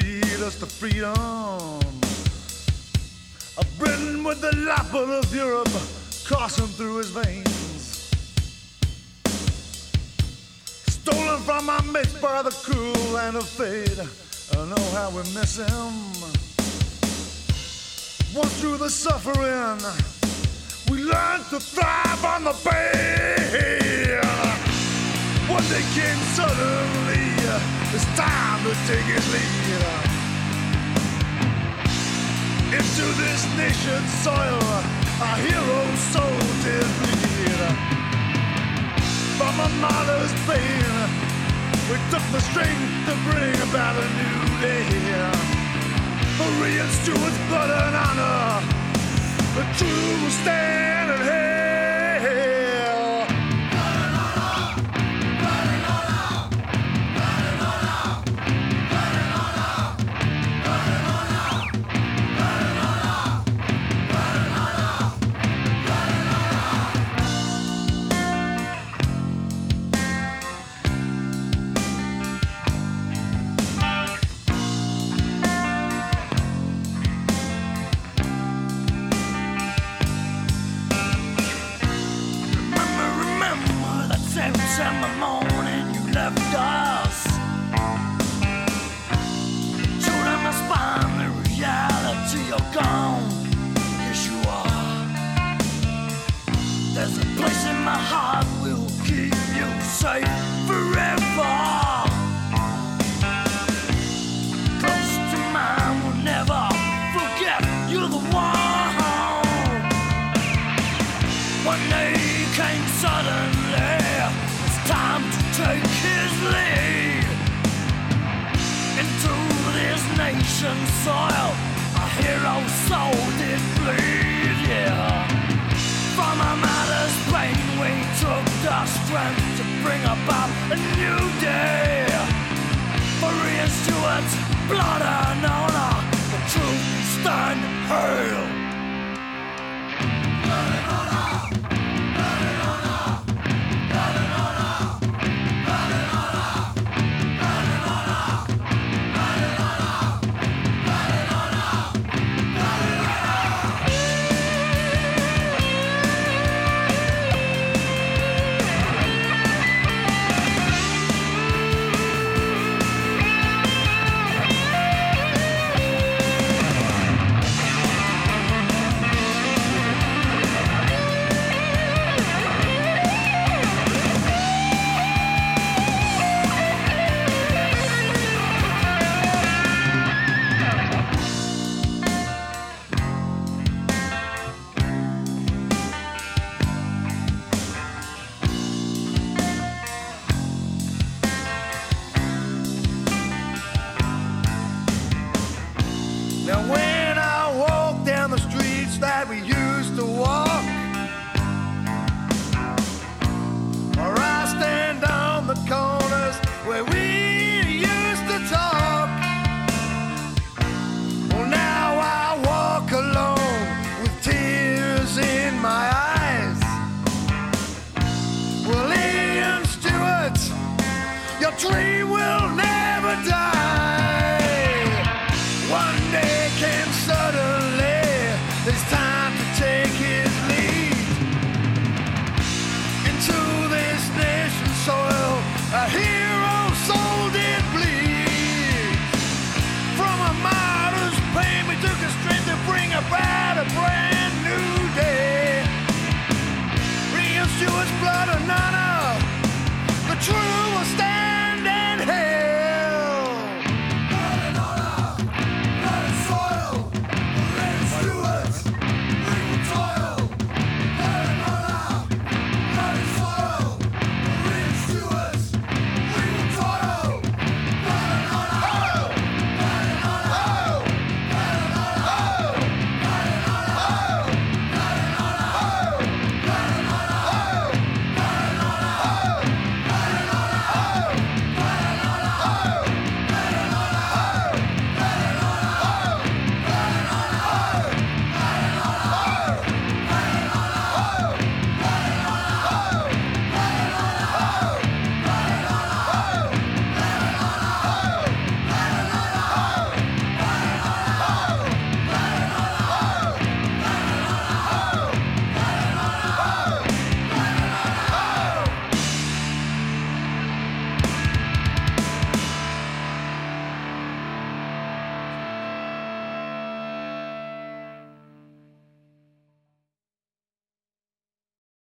lead us to freedom. A Britain with the lapper of Europe coursing through his veins. Stolen from our mates by the cruel land of fate. I know how we miss him. Once through the suffering, we learned to thrive on the pain. One day came suddenly, it's time to take his lead. Into this nation's soil, our hero's soul did bleed. From a martyr's pain, we took the strength to bring about a new day. For Ian Stuart's blood and honor, the truth will stand Day came suddenly. It's time to take his lead into this nation's soil. A soul did bleed, yeah. From mother's pain, we took the strength to bring about a new day. Blood and honor, the truth stand hail. To walk, or I stand on the corners where we used to talk, well now I walk alone with tears in my eyes. Well, Ian Stuart, your dream will never die. About